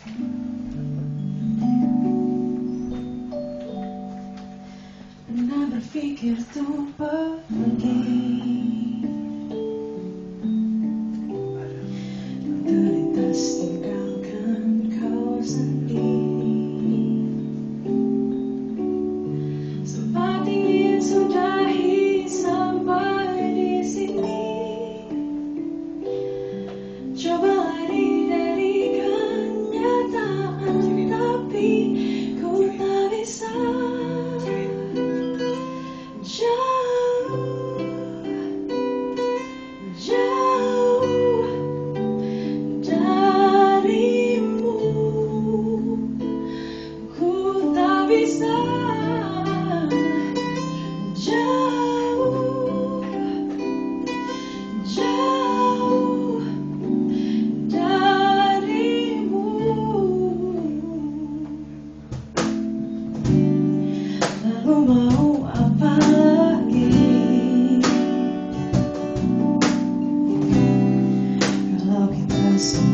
Pernah berpikir to pergi Jauh kita